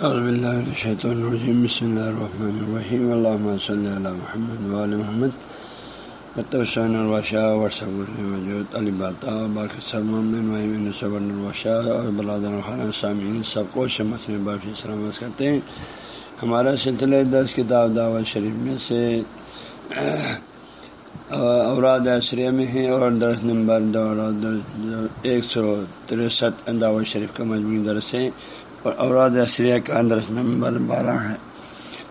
عرب اللہ بسم اللہ الرحمن الرحیم علامہ صلی اللہ محمد وعلی محمد. متوسن الوشا ورثب الوجود علی باتا باقی سلم صبر الوشا اور برادر خانہ سامعین سب کو شمس برفی سلامت کرتے ہیں. ہمارا سلسلہ دس کتاب دعوت شریف میں سے، اوراد عصریہ میں ہیں اور درس نمبر ایک سو تریسٹھ دعوت شریف کا مجموعی درس ہے۔ اور اوراد عصریہ کا درس نمبر بارہ ہے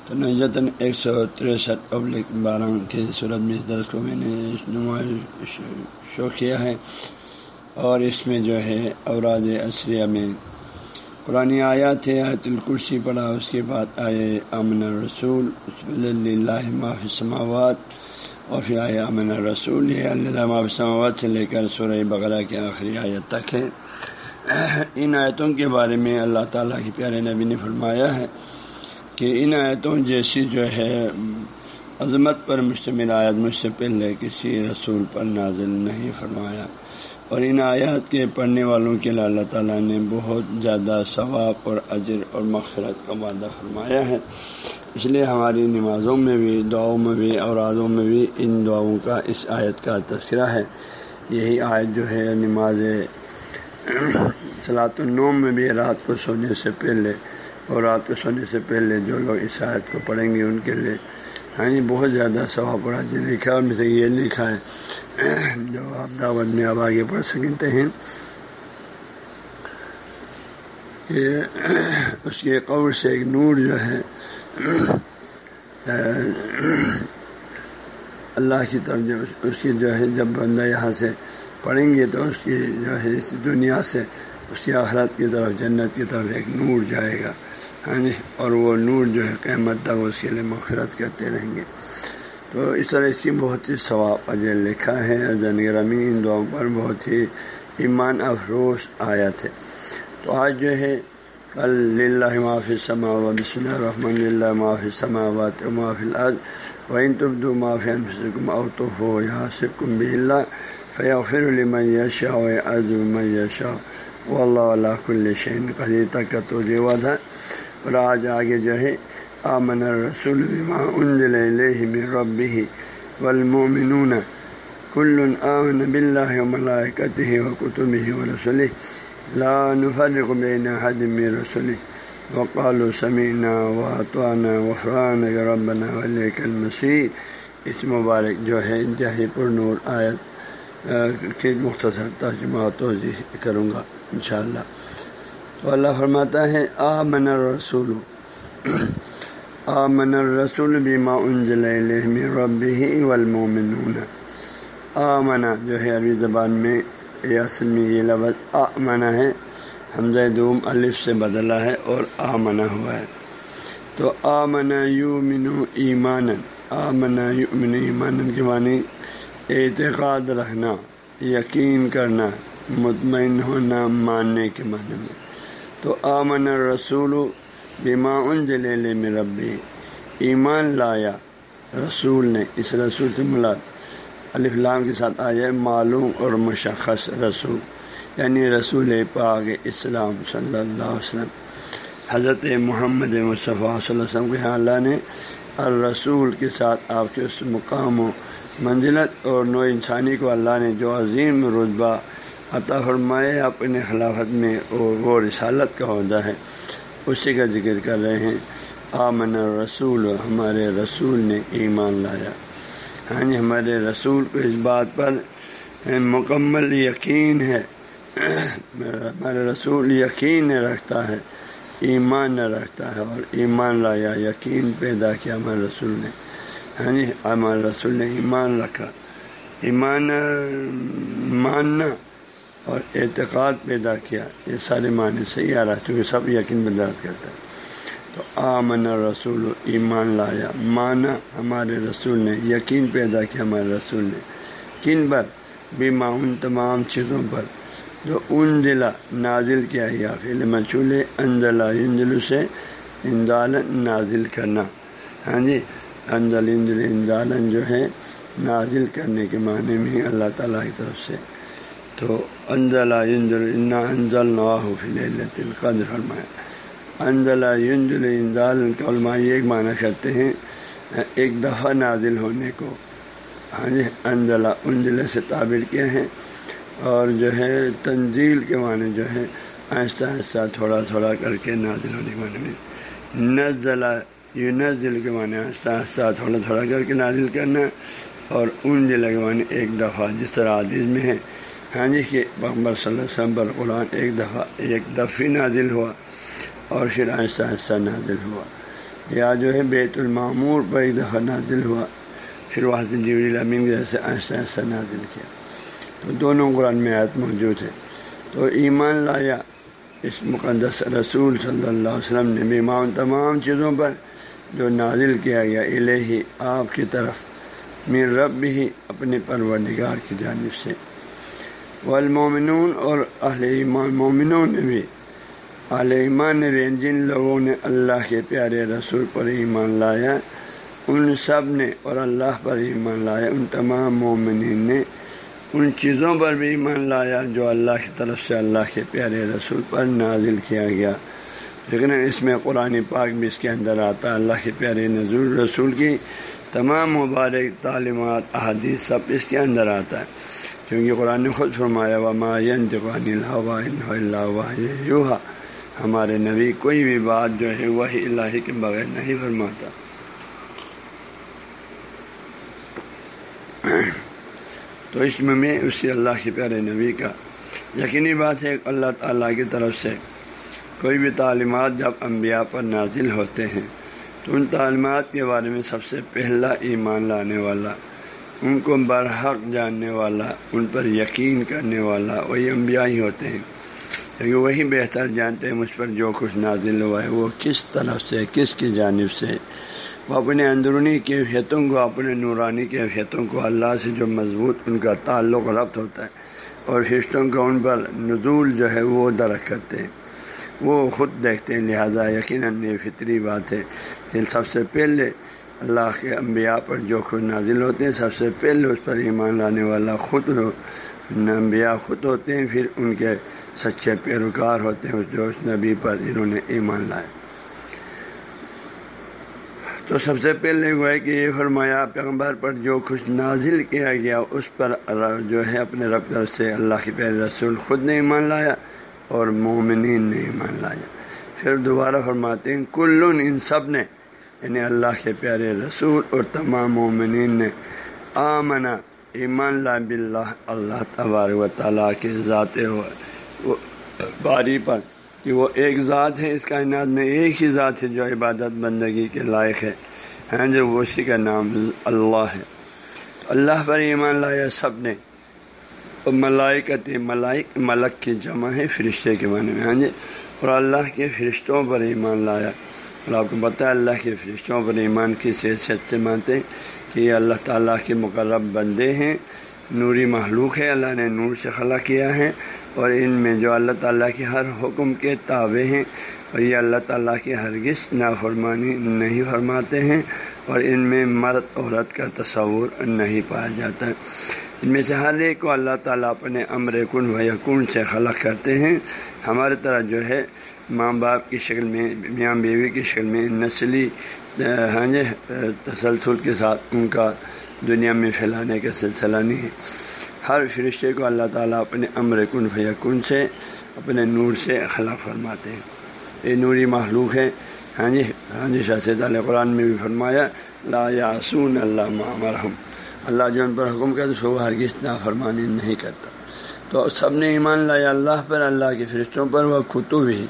تو نجتاً ایک سو تریسٹھ ابلک بارہ کی صورت میں اس درس کو میں نے شو کیا ہے۔ اور اس میں جو ہے اوراد عصریہ میں پرانی آیات ہے، آیت الکرسی پڑھا، اس کے بعد آئے امن رسول اللہ معاف سماوات اور پھر آئے امن رسول یہ اللہ معاف سماوات سے لے کر سورہ بغرہ کے آخری آیت تک ہے۔ ان آیتوں کے بارے میں اللہ تعالیٰ کی پیارے نبی نے فرمایا ہے کہ ان آیتوں جیسی جو ہے عظمت پر مشتمل آیت مجھ سے پہلے کسی رسول پر نازل نہیں فرمایا اور ان آیات کے پڑھنے والوں کے لیے اللہ تعالیٰ نے بہت زیادہ ثواب اور اجر اور مغفرت کا وعدہ فرمایا ہے۔ اس لیے ہماری نمازوں میں بھی، دعاؤں میں بھی، اورادوں میں بھی ان دعاؤں کا اس آیت کا تذکرہ ہے۔ یہی آیت جو ہے نماز سلاۃ النوم میں بھی رات کو سونے سے پہلے اور رات کو سونے سے پہلے جو لوگ اس آیت کو پڑھیں گے ان کے لیے ہاں جی بہت زیادہ ثواب اور جی لکھا اور میں سے یہ لکھا ہے جو آپ دعوت میں اب آگے پڑھ سکتے ہیں۔ کہ اس کے قور سے ایک نور جو ہے، اللہ کی طرف جو اس کی جو ہے، جب بندہ یہاں سے پڑھیں گے تو اس کی جو ہے اس دنیا سے اس کی آخرت کی طرف، جنت کی طرف ایک نور جائے گا ہاں جی؟ اور وہ نور جو ہے قیمت تک اس کے لیے مغفرت کرتے رہیں گے۔ تو اس طرح اس کی بہت ہی ثواب اجر لکھا ہے۔ زن گرمی ان دعاؤں پر بہت ہی ایمان افروز آیا تھے تو آج جو ہے، کل اللہ معافی سما و بسم اللہ الرحمن اللہ معافی سماوات معافی العض وین تبدو معافی انفسکم او ہو یا سکم بھی اللہ فیغفر لمن یشاء و عز من یشاء. و اللہ علیہ کل شین قدیر، تک کا تو جو تھا اور آج آگے جو ہے، آمن الرسول بما انزل الیہ من ربہ والمؤمنون. کل آمن باللہ و ملائکتہ و کتبہ و رسولہ لا نفرق بین حد من رسولہ وقالوا سمعنا واطعنا غفرانك ربنا ولیک المسیر اس مبارک جو ہے، انتہائی پر نور آیت کے مختصر ترجمہ توضیح کروں گا، انشاءاللہ۔ تو اللہ فرماتا ہے آ من رسول آ من رسول بیما انجل ربی والمومنون آ منا جو ہے عربی زبان میں اصل میں یہ لفظ آ ہے، حمزہ دوم الف سے بدلا ہے اور آ ہوا ہے۔ تو آ منا یو منو ایمان آ یو من ایمان کے معنی اعتقاد رکھنا، یقین کرنا، مطمئن ہونا، ماننے کے معنی میں۔ تو آمن رسول بیما ان جلیل میں ربی، ایمان لایا، رسول نے، اس رسول سے ملاد الفلام کے ساتھ آیا، معلوم اور مشخص رسول یعنی رسول پاک اسلام صلی اللہ علیہ وسلم۔ حضرت محمد مصطفیٰ صلی اللہ علیہ وسلم کے اللہ نے، الرسول کے ساتھ آپ کے اس مقام و منزلت اور نو انسانی کو اللہ نے جو عظیم رتبہ عطا فرمائے اپنے خلافت میں اور وہ رسالت کا عہدہ ہے۔ اسی کا ذکر کر رہے ہیں۔ آمن رسول ہمارے رسول نے ایمان لایا۔ ہاں جی ہمارے رسول کو اس بات پر مکمل یقین ہے۔ ہمارے رسول یقین رکھتا ہے، ایمان رکھتا ہے اور ایمان لایا، یقین پیدا کیا ہمارے رسول نے۔ ہاں جی ہمارے رسول نے ایمان رکھا۔ ایمان، ماننا اور اعتقاد پیدا کیا۔ یہ سارے معنی صحیح آ رہا ہے کیونکہ سب یقین برداشت کرتا ہے۔ تو آمن رسول ایمان لایا۔ مانا ہمارے رسول نے، یقین پیدا کیا ہمارے رسول نے۔ کن پر؟ بھی ان تمام چیزوں پر۔ جو ان دلا نازل کیا یا فل مچولے انزلہ انجلو سے اندالن نازل کرنا۔ ہاں جی؟ انزل انجل اندالن جو ہے نازل کرنے کے معنی میں اللہ تعالیٰ کی طرف سے۔ تو انزل انزل انا انزل نواح القدر، فرمایا۔ انزلہ ینزل انزال کا علماء یہ ایک معنی کرتے ہیں، ایک دفعہ نازل ہونے کو۔ ہاں جی انزلہ انزلہ سے تعبیر کیا ہے۔ اور جو ہے تنزیل کے معنی جو ہے، آہستہ آہستہ، تھوڑا تھوڑا کر کے نازل ہونے کے معنی میں۔ نزلہ یوں نزل کے معنی آہستہ آہستہ تھوڑا تھوڑا کر کے نازل کرنا اور ان ضلع کے معنی ایک دفعہ جس طرح عادیز میں ہے۔ ہاں جی کہ بکبر صلی اللہ علیہ وسلم پر قرآن ایک دفعہ، ایک دفعی نازل ہوا اور پھر آہستہ آہستہ نازل ہوا۔ یا جو ہے بیت المعمور پر ایک دفعہ نازل ہوا، پھر وہاں سے جیوری امین جیسے آہستہ آہستہ نازل کیا۔ تو دونوں قرآن میں آیت موجود ہے۔ تو ایمان لایا اس مقدس رسول صلی اللہ علیہ وسلم نے۔ بیمان تمام چیزوں پر جو نازل کیا گیا الہی آپ کی طرف میر رب بھی اپنے پروردگار کی جانب سے۔ والمومنون اور اہل ایمان مومنوں نے بھی اہل ایمان نے بھی جن لوگوں نے اللہ کے پیارے رسول پر ایمان لایا، ان سب نے اور اللہ پر ایمان لایا، ان تمام مومنین نے ان چیزوں پر بھی ایمان لایا جو اللہ کی طرف سے اللہ کے پیارے رسول پر نازل کیا گیا۔ لیکن اس میں قرآن پاک بھی اس کے اندر آتا ہے۔ اللہ کے پیارے نظور رسول کی تمام مبارک تعلیمات، احادیث سب اس کے اندر آتا ہے۔ کیونکہ قرآن نے خود فرمایا، وما اللہ ہمارے نبی کوئی بھی بات جو ہے وہی اللہ کے بغیر نہیں فرماتا۔ تو اس میں اسی اللہ کے پیارے نبی کا یقینی بات ہے۔ اللہ تعالیٰ کی طرف سے کوئی بھی تعلیمات جب انبیاء پر نازل ہوتے ہیں، تو ان تعلیمات کے بارے میں سب سے پہلا ایمان لانے والا، ان کو برحق جاننے والا، ان پر یقین کرنے والا وہی انبیاء ہی ہوتے ہیں۔ کیونکہ وہی بہتر جانتے ہیں مجھ پر جو کچھ نازل ہوا ہے، وہ کس طرف سے، کس کی جانب سے؟ وہ اپنے اندرونی کیفیتوں کو، اپنے نورانی کیفیتوں کو اللہ سے جو مضبوط ان کا تعلق ربط ہوتا ہے اور حصوں کا ان پر نزول جو ہے وہ درخت کرتے ہیں۔ وہ خود دیکھتے ہیں، لہٰذا یقیناً یہ فطری بات ہے کہ سب سے پہلے اللہ کے انبیاء پر جو خود نازل ہوتے ہیں، سب سے پہلے اس پر ایمان لانے والا خود انبیاء خود ہوتے ہیں، پھر ان کے سچے پیروکار ہوتے ہیں، جو اس نبی پر انہوں نے ایمان لائے۔ تو سب سے پہلے وہ ہے کہ یہ فرمایا، پیغمبر پر جو کچھ نازل کیا گیا، اس پر جو ہے، اپنے رب سے اللہ کے پیارے رسول خود نے ایمان لایا۔ اور مومنین نے ایمان لایا۔ پھر دوبارہ فرماتے ہیں کل ان سب نے یعنی اللہ کے پیارے رسول اور تمام مومنین نے آمنا ایمان لا باللہ، اللہ تبار و تعالیٰ کے ذات باری پر، کہ وہ ایک ذات ہے، اس کائنات میں ایک ہی ذات ہے جو عبادت بندگی کے لائق ہے۔ جی، ہیں جو اسی کا نام اللہ ہے۔ اللہ پر ایمان لایا سب نے۔ ملائکت ملائک ملک کی جمع ہے فرشتے کے معنی میں ہاں جی؟ اور اللہ کے فرشتوں پر ایمان لایا۔ اور آپ کو بتایا اللہ کے فرشتوں پر ایمان کی حیثیت سے مانتے ہیں؟ کہ یہ اللہ تعالیٰ کے مقرب بندے ہیں۔ نوری محلوق ہے، اللہ نے نور سے خلا کیا ہے۔ اور ان میں جو اللہ تعالیٰ کے ہر حکم کے تابع ہیں، اور یہ اللہ تعالیٰ کی ہرگز نافرمانی نہیں فرماتے ہیں۔ اور ان میں مرد، عورت کا تصور نہیں پایا جاتا۔ ہے ان میں سے ہر ایک کو اللہ تعالیٰ اپنے امر کن و یقون سے خلق کرتے ہیں۔ ہمارے طرح جو ہے، ماں باپ کی شکل میں، میاں بیوی کی شکل میں نسلی ہاں جی تسلسل کے ساتھ ان کا دنیا میں پھیلانے کا سلسلہ نہیں ہے۔ ہر فرشتے کو اللہ تعالیٰ اپنے امر کن و سے، اپنے نور سے خلق فرماتے ہیں۔ یہ نوری محلوق ہے۔ ہاں جی ہاں جی شاہ سید علیہ قرآن میں بھی فرمایا، لا یاسون اللہ مرحم اللہ جو ان پر حکم کرتا تو وہ ہرگز نافرمانی نہیں کرتا۔ تو سب نے ایمان لایا اللہ پر، اللہ کے فرشتوں پر، وہ کتب ہی،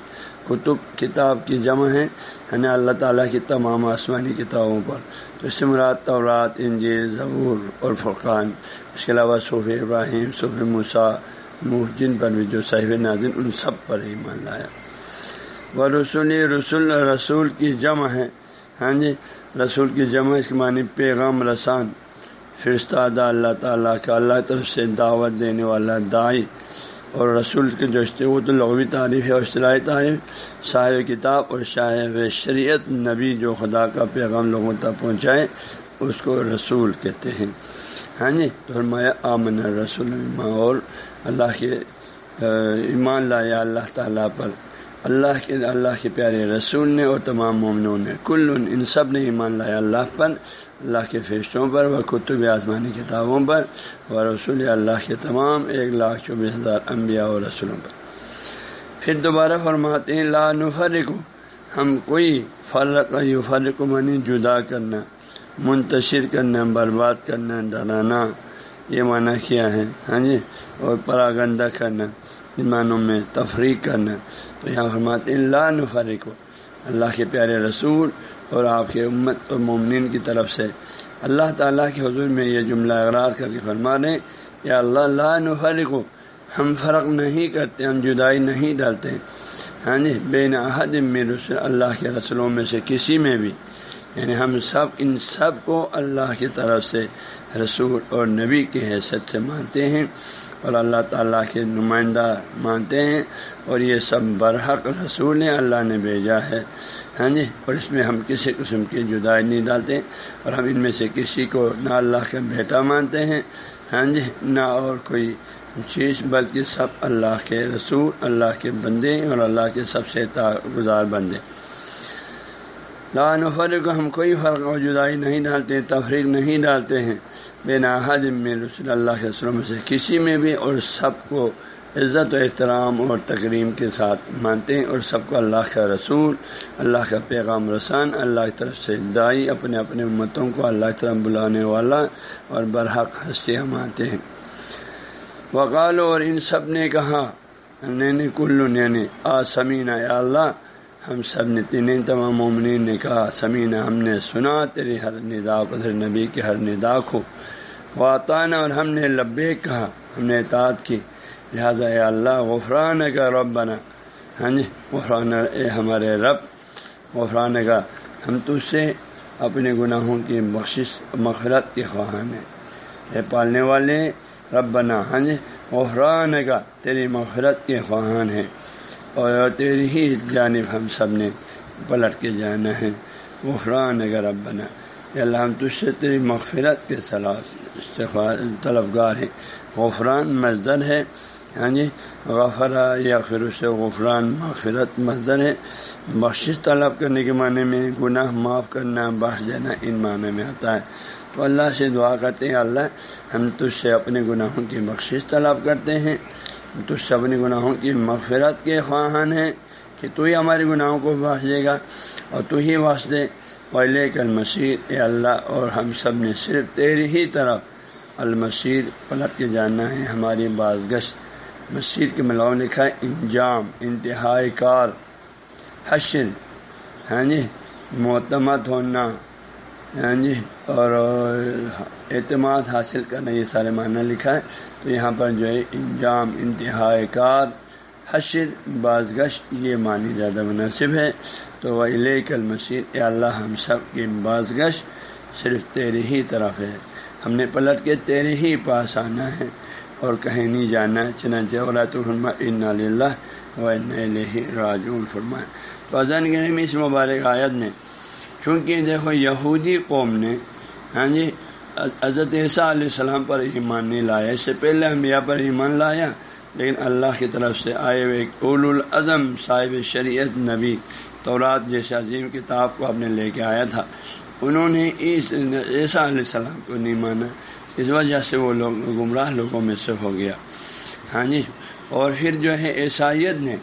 کتب کتاب کی جمع ہے یعنی اللہ تعالیٰ کی تمام آسمانی کتابوں پر۔ تو سمرات طورات انجیل ضبور اور فرقان۔ اس کے علاوہ صوف ابراہیم صوف مسا جن پر بھی جو صحیح ناظن ان سب پر ایمان لایا۔ وہ رسول رسول رسول کی جمع ہے۔ ہاں جی رسول کی جمع، اس کے معنی پیغام رسان۔ فرشتہ دا اللہ تعالیٰ کا اللہ طرف سے دعوت دینے والا دائی اور رسول کے جو وہ تو لغوی تعریف ہے اور اصطلاحی تعریف صاحب کتاب اور صاحب شریعت نبی جو خدا کا پیغام لوگوں تک پہنچائے، اس کو رسول کہتے ہیں۔ ہاں جی تو فرمایا، آمن رسول اور اللہ کے ایمان لایا اللہ تعالیٰ پر۔ اللہ کے اللہ کے پیارے رسول نے اور تمام مومنوں نے، کل ان سب نے ایمان لایا اللہ پر۔ اللہ کے فرشتوں پر و کتب آسمانی کتابوں پر و رسول اللہ کے تمام ایک لاکھ چوبیس ہزار انبیاء اور رسولوں پر۔ پھر دوبارہ فرماتے ہیں، لا نفرق ہم کوئی فرق یو فرق منی جدا کرنا، منتشر کرنا، برباد کرنا، ڈرانا، یہ معنی کیا ہے؟ ہاں جی؟ اور پراگندہ کرنا معنوں میں تفریح کرنا۔ تو یہاں فرماتے ہیں، لا نفرق اللہ کے پیارے رسول اور آپ کے امت اور مومنین کی طرف سے اللہ تعالیٰ کے حضور میں یہ جملہ اقرار کر کے فرما رہے یا اللہ، لا نفرق ہم فرق نہیں کرتے، ہم جدائی نہیں ڈالتے۔ ہاں جی بے نہد میں رسول اللہ کے رسولوں میں سے کسی میں بھی۔ یعنی ہم سب، ان سب کو اللہ کی طرف سے رسول اور نبی کی حیثیت سے مانتے ہیں اور اللہ تعالیٰ کے نمائندہ مانتے ہیں۔ اور یہ سب برحق رسول اللہ نے بھیجا ہے۔ ہاں جی اور اس میں ہم کسی قسم کی جدائی نہیں ڈالتے، اور ہم ان میں سے کسی کو نہ اللہ کا بیٹا مانتے ہیں ہاں جی نہ اور کوئی چیز، بلکہ سب اللہ کے رسول، اللہ کے بندے اور اللہ کے سب سے گزار بندے۔ لان و فرق ہم کوئی فرق اور جدائی نہیں ڈالتے، تفریق نہیں ڈالتے ہیں۔ بے ناحد میں رسول اللہ کے رسولوں میں سے کسی میں بھی، اور سب کو عزت و احترام اور تقریم کے ساتھ مانتے ہیں اور سب کو اللہ کا رسول، اللہ کا پیغام رسان، اللہ کی طرف سے دائی اپنے اپنے امتوں کو اللہ کی طرف بلانے والا اور برحق ہستیاں مانتے ہیں۔ وقال اور ان سب نے کہا نین کلو نین یعنی آ سمینہ، یا اللہ، ہم سب نے تین تمام مومنین نے کہا، سمینہ ہم نے سنا، تیری ہر ندا کو نبی کے ہر ندا کو۔ واطانہ اور ہم نے لبے کہا، ہم نے اطاعت کی۔ لہٰذا اے اللہ غفران کا رب بنا ہاں جی غفران اے ہمارے رب۔ غفران کا ہم تجھ سے اپنے گناہوں کی بخشش، مغفرت کے خواہاں ہیں۔ اے پالنے والے رب بنا ہاں جی غفران کا تیری مغفرت کے خواہان ہیں۔ اور تیری ہی جانب ہم سب نے پلٹ کے جانا ہے۔ غفران کا رب بنا اللہ، ہم تجھ سے تیری مغفرت کے صلاح طلبگار ہیں۔ غفران مزدر ہے۔ یعنی ہاں جی غفرا یا پھر اسے غفران مغفرت مزدر ہے بخشش طلب کرنے کے معنی میں، گناہ معاف کرنا، بخش دینا، ان معنی میں آتا ہے۔ تو اللہ سے دعا کرتے ہیں، اللہ ہم تجھ سے اپنے گناہوں کی بخشش طلب کرتے ہیں۔ تجھ سے اپنے گناہوں کی مغفرت کے خواہان ہیں کہ تو ہی ہمارے گناہوں کو بخش دے گا اور تو ہی بخش دے۔ پہلے کل مسیح اے اللہ، اور ہم سب نے صرف تیری ہی طرف المسیر پلٹ کے جانا ہے، ہماری بعض گشت مسجد کے ملاؤ لکھا ہے انجام، انتہائی کار، حشر ہاں جی معتمد ہونا ہاں جی اور اعتماد حاصل کرنا، یہ سارے معنی لکھا ہے۔ تو یہاں پر جو ہے، انجام، انتہائی کار، حشر بعض گشت یہ معنی زیادہ مناسب ہے۔ تو وہ لے کل مسیح اے اللہ، ہم سب کی بعض گشت صرف تیری ہی طرف ہے۔ ہم نے پلٹ کے تیرے ہی پاس آنا ہے۔ اور کہیں نہیں جانا، چنانچہ غلط الفرما ان اللہ و راج الفرما تو اذن میں اس مبارک آیت میں، چونکہ دیکھو یہودی قوم نے ہاں جی حضرت عیسیٰ علیہ السلام پر ایمان نہیں لایا۔ اس سے پہلے انبیاء پر ایمان لایا، لیکن اللہ کی طرف سے آئے ہوئے اول الاظم صاحب شریعت نبی، تورات جیسے عظیم کتاب کو آپ نے لے کے آیا تھا۔ انہوں نے اس عیسیٰ علیہ السلام کو نہیں مانا۔ اس وجہ سے وہ لوگ گمراہ لوگوں میں سے ہو گیا۔ ہاں جی؟ اور پھر جو ہے عیسائیت نے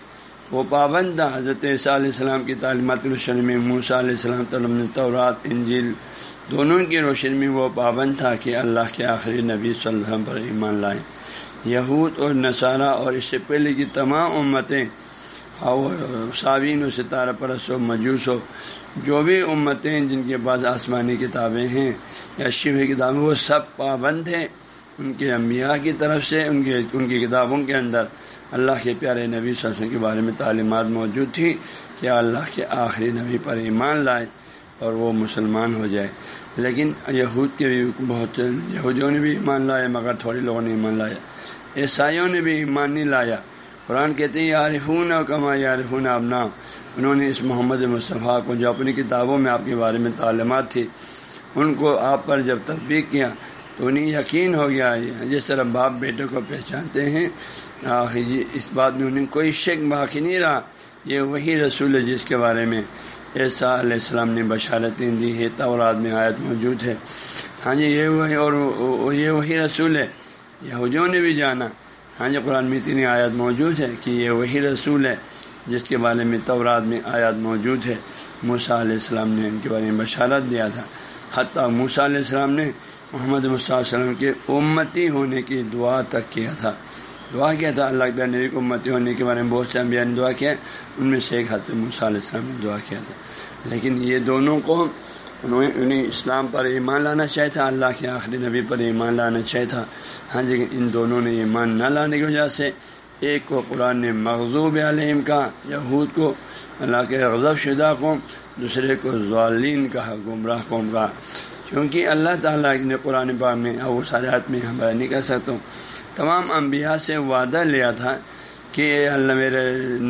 وہ پابند تھا۔ حضرت عیسیٰ علیہ السلام کی تعلیمات روشنی میں، موسیٰ علیہ السلام تعلیم طورات انجیل، دونوں کی روشنی میں وہ پابند تھا کہ اللہ کے آخری نبی صلی اللہ علیہ وسلم پر ایمان لائیں یہود اور نصارہ اور اس سے پہلے کی تمام امتیں صابین و ستارہ پرس و مجوس ہو جو بھی امتیں جن کے پاس آسمانی کتابیں ہیں یا شیو کتابیں، وہ سب پابند ہیں ان کے انبیاء کی طرف سے، ان کے، ان کی کتابوں کے اندر۔ اللہ کے پیارے نبی صلی اللہ علیہ وسلم کے بارے میں تعلیمات موجود تھی کہ اللہ کے آخری نبی پر ایمان لائے اور وہ مسلمان ہو جائے۔ لیکن یہود کے بھی بہت، یہودیوں نے بھی ایمان لایا مگر تھوڑے لوگوں نے ایمان لایا عیسائیوں نے بھی ایمان نہیں لایا۔ قرآن کہتے ہیں یارفون کما یارفون ابنا انہوں نے اس محمد مصطفیٰ کو جو اپنی کتابوں میں آپ کے بارے میں تعلیمات تھی، ان کو آپ پر جب تطبیق کیا تو انہیں یقین ہو گیا جس طرح باپ بیٹے کو پہچانتے ہیں جی اس بات میں انہیں کوئی شک باقی نہیں رہا۔ یہ وہی رسول ہے جس کے بارے میں ایسا علیہ السلام نے بشارتیں دی ہے تورات میں آیت موجود ہے۔ ہاں جی یہ وہی اور یہ وہی رسول ہے۔ یہودیوں نے بھی جانا۔ ہاں جی قرآن میں اتنی آیت موجود ہے کہ یہ وہی رسول ہے۔ جس کے بارے میں تورات میں آیات موجود ہے۔ موسیٰ علیہ السلام نے ان کے بارے میں بشارت دیا تھا۔ حتیٰ موسیٰ علیہ السلام نے محمد علیہ وسلم کے امتی ہونے کی دعا تک کیا تھا۔ دعا کیا تھا؟ اللہ کے نبی کو امتی ہونے کے بارے میں بہت سے انبیاء نے دعا کیا۔ ان میں سے ایک حضرت موسیٰ علیہ السلام نے دعا کیا تھا۔ لیکن یہ دونوں کو انہوں انہیں اسلام پر ایمان لانا چاہیے تھا۔ اللہ کے آخری نبی پر ایمان لانا چاہیے تھا۔ ہاں جی ان دونوں نے ایمان نہ لانے کی وجہ سے ایک کو قرآن نے مغزوب علیہم کہا یہود کو اللہ کے غضب شدہ قوم، دوسرے کو ظالین کہا، گمراہ قوم کہا کیونکہ اللہ تعالیٰ نے قرآن باغ میں وہ سارے میں ہم نہیں کر سکتا۔ ہوں تمام انبیاء سے وعدہ لیا تھا کہ اے اللہ میرے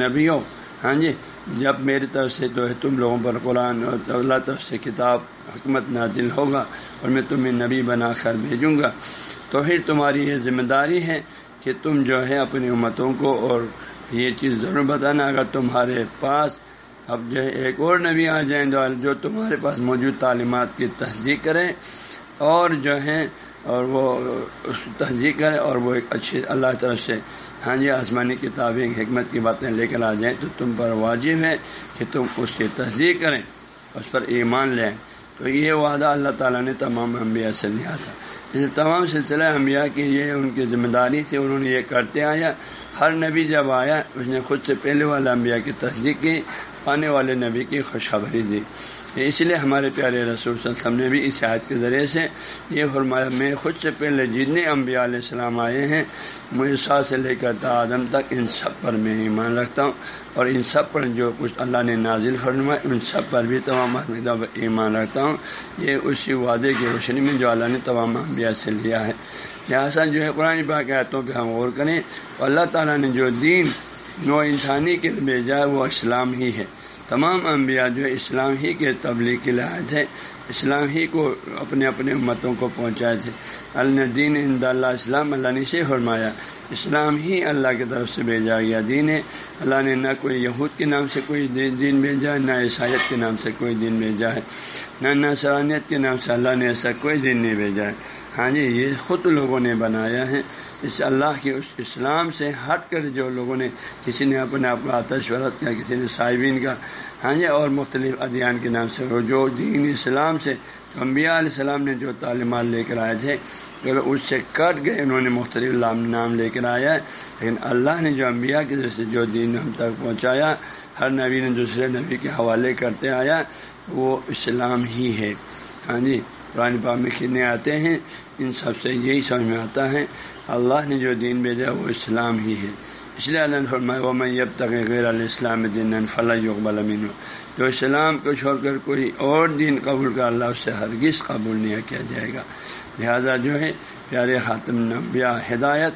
نبیوں ہاں جی جب میری طرف سے جو ہے تم لوگوں پر قرآن اور اللہ طرف سے کتاب، حکمت نازل ہوگا اور میں تمہیں نبی بنا کر بھیجوں گا، تو پھر تمہاری یہ ذمہ داری ہے کہ تم جو ہے اپنی امتوں کو اور یہ چیز ضرور بتانا اگر تمہارے پاس اب جو ہے ایک اور نبی آ جائیں جو تمہارے پاس موجود تعلیمات کی تصدیق کریں اور جو ہے اور وہ اس تصدیق کرے اور وہ ایک اچھی اللہ طرف سے ہاں جی آسمانی کتابیں، حکمت کی باتیں لے کر آ جائیں تو تم پر واجب ہے کہ تم اس کی تصدیق کریں، اس پر ایمان لیں۔ تو یہ وعدہ اللہ تعالیٰ نے تمام انبیاء سے لیا تھا۔ یہ تمام سلسلہ انبیاء کی یہ ان کی ذمہ داری تھی، انہوں نے یہ کرتے آیا۔ ہر نبی جب آیا، اس نے خود سے پہلے والے انبیاء کی تصدیق کی۔ آنے والے نبی کی خوشخبری دی۔ اس لیے ہمارے پیارے رسول صلی اللہ علیہ وسلم نے بھی اس عائد کے ذریعے سے یہ فرمایا، میں خود سے پہلے جتنے انبیاء علیہ السلام آئے ہیں مجھے سے لے کر تا آدم تک ان سب پر میں ایمان رکھتا ہوں۔ اور ان سب پر جو کچھ اللہ نے نازل فرمایا، ان سب پر بھی تمام ایمان رکھتا ہوں۔ یہ اسی وعدے کی روشنی میں جو اللہ نے تمام انبیاء سے لیا ہے۔ لہٰذا جو ہے قرآن پاک آیتوں پہ ہم غور کریں اللہ تعالیٰ نے جو دین نو انسانی کے بھیجا ہے، وہ اسلام ہی ہے۔ تمام انبیاء جو اسلام ہی کے تبلیغ کے لائے تھے اسلام ہی کو اپنے اپنے امتوں کو پہنچائے تھے۔ اللہ دین اللہ اسلام، اللہ نے سے فرمایا۔ اسلام ہی اللہ کی طرف سے بھیجا گیا دین ہے۔ اللہ نے نہ کوئی یہود کے نام سے کوئی دین بھیجا ہے نہ عیسائیت کے نام سے کوئی دین بھیجا ہے۔ نہ نسرانیت کے نام سے اللہ نے ایسا کوئی دین نہیں بھیجا ہے۔ ہاں جی یہ خود لوگوں نے بنایا ہے۔ اس اللہ کے اس اسلام سے ہٹ کر جو لوگوں نے کسی نے اپنے آپ آتش ورت کا کسی نے صاحبین کا ہاں جی اور مختلف ادیان کے نام سے جو دین اسلام سے، جو انبیاء علیہ السلام نے جو تعلیمات لے کر آئے تھے، جو اس سے کٹ گئے، انہوں نے مختلف نام لے کر آیا۔ ہے لیکن اللہ نے جو انبیاء کی طرف سے جو دین ہم تک پہنچایا، ہر نبی نے دوسرے نبی کے حوالے کرتے آیا، وہ اسلام ہی ہے۔ ہاں جی قرآن پاک میں کتنے آتے ہیں، ان سب سے یہی سمجھ میں آتا ہے، اللہ نے جو دین بھیجا وہ اسلام ہی ہے۔ اس لیے اللہ فرمایا وہ میں اب تک غیر علیہ السلام دین فلاح اقبال امین جو اسلام کو چھوڑ کر کوئی اور دین قبول کر، اللہ اس سے ہرگز قبول نہیں کیا جائے گا۔ لہذا جو ہے، پیارے خاتم نبیا ہدایت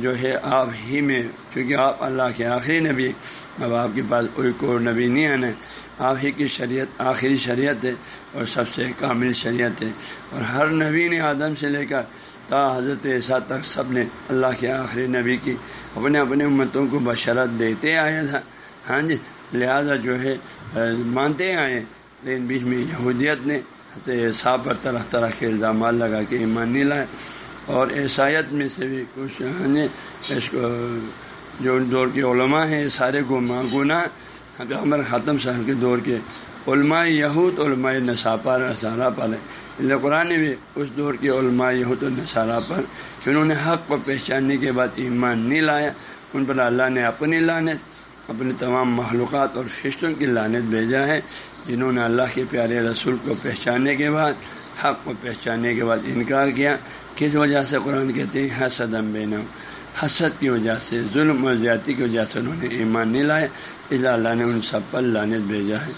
جو ہے، آپ ہی میں کیونکہ آپ اللہ کے آخری نبی اب آپ کے پاس کوئی کو نبی نہیں آنا آپ ہی کی شریعت، آخری شریعت ہے اور سب سے کامل شریعت ہے۔ اور ہر نبی نے آدم سے لے کر تا حضرت ایسا تک سب نے اللہ کے آخری نبی کی اپنے اپنے امتوں کو بشرت دیتے آیا تھا۔ ہاں جی لہذا جو ہے مانتے آئے۔ لیکن بیچ میں یہودیت نے ایسا پر طرح طرح کے الزامات لگا کے ایمان نہیں لائے۔ اور عیسائیت میں سے بھی کچھ ہاں جی اس کو جو دور کے علماء ہیں، سارے گما گناہ ہمارے ختم شہر کے دور کے علماء یہود، علماء نصابہ نصارہ پر اللہ قرآن نے بھی اس دور کے علماء یہود النصارہ پر انہوں نے حق کو پہچاننے کے بعد ایمان نہیں لایا، ان پر اللہ نے اپنی لانت اپنے تمام معلومات اور فشتوں کی لانت بھیجا ہے، جنہوں نے اللہ کے پیارے رسول کو پہچاننے کے بعد، حق کو پہچاننے کے بعد انکار کیا۔ کس وجہ سے قرآن کہتے ہیں؟ حسدم بین حسد کی وجہ سے، ظلم و زیادتی کی وجہ سے انہوں نے ایمان نہیں لائے۔ اس اللہ نے ان سب پر لانت بھیجا ہے۔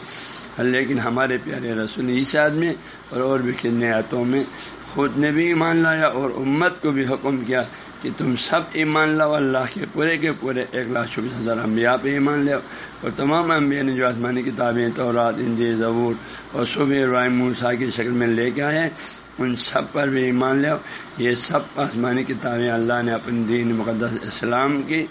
لیکن ہمارے پیارے رسول اس آدمی اور اور بھی کتنے آتوں میں خود نے بھی ایمان لایا اور امت کو بھی حکم کیا کہ تم سب ایمان لاؤ، اللہ کے پورے کے پورے ایک لاکھ چوبیس ہزار انبیاء پہ ایمان لو اور تمام انبیاء نے جو آسمانی کتابیں تو رات اندی ضبور اور صبح رائے موسا کی شکل میں لے کے آئے، ان سب پر بھی ایمان لو یہ سب آسمانی کتابیں اللہ نے اپنے دین مقدس اسلام کی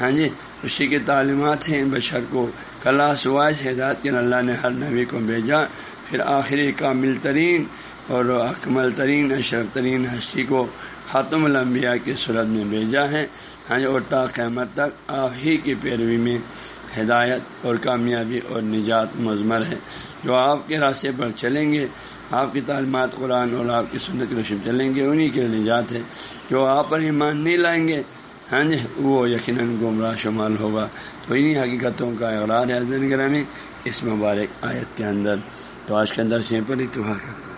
ہاں جی اسی کی تعلیمات ہیں بشر کو کلا سواج ہدایت کے اللہ نے ہر نبی کو بھیجا۔ پھر آخری کامل ترین اور اکمل ترین، اشرف ترین ہستی کو خاتم الانبیاء کی صورت میں بھیجا ہے۔ ہاں جی، اور تا تک آپ ہی کی پیروی میں ہدایت اور کامیابی اور نجات مضمر ہے۔ جو آپ کے راستے پر چلیں گے آپ کی تعلیمات قرآن اور آپ کی سنت رشم چلیں گے، انہی کے نجات ہے جو آپ پر ایمان نہیں لائیں گے۔ ہاں جی وہ یقیناً گمراہ شمال ہوگا۔ تو انہیں حقیقتوں کا اقرار ہے۔ گرامی، اس مبارک آیت کے اندر۔ تو آج کے اندر سے پر اتفاق کرتا